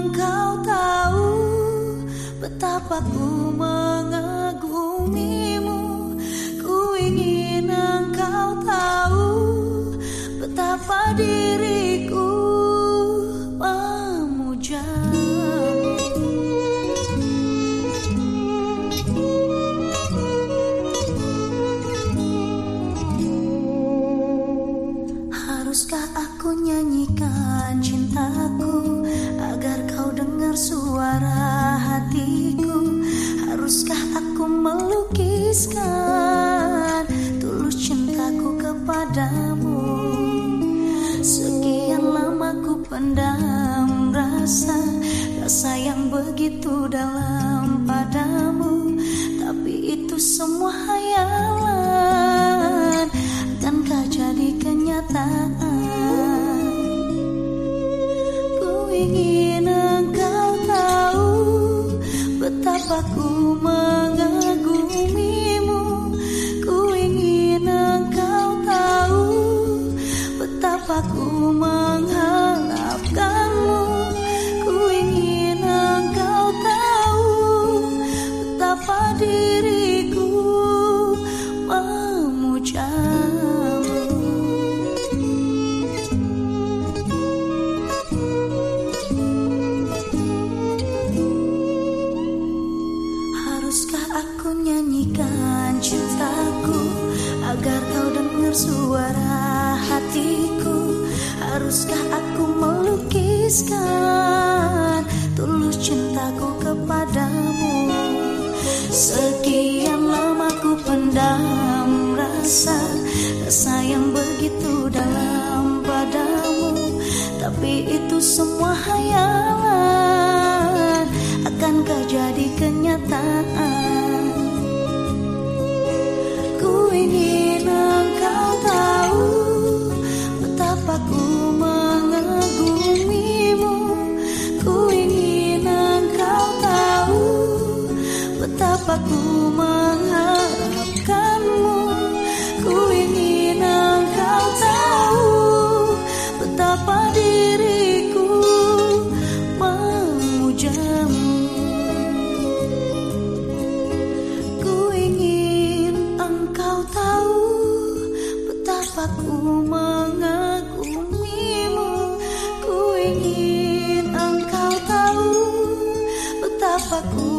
engkau tahu betapa ku mengagumimu. Ku ingin engkau tahu betapa diri Haruskah aku nyanyikan cintaku Agar kau dengar suara hatiku? Haruskah aku melukiskan Tulus cintaku kepadamu? Sekian lama ku pendam rasa Rasa yang begitu dalam ingin engkau tahu Betapa ku mengagumimu. Ku ingin engkau tahu Betapa ku mengharapkanmu suara hatiku Haruskah aku melukiskan Tulus cintaku kepadamu? Sekian lama ku pendam rasa Rasa yang begitu dalam padamu. Tapi itu semua hayalan Mengapa ku mengharapkanmu? Ku ingin engkau tahu Betapa diriku memujamu. Ku ingin engkau tahu Betapa ku mengagumimu. Ku ingin engkau tahu Betapa ku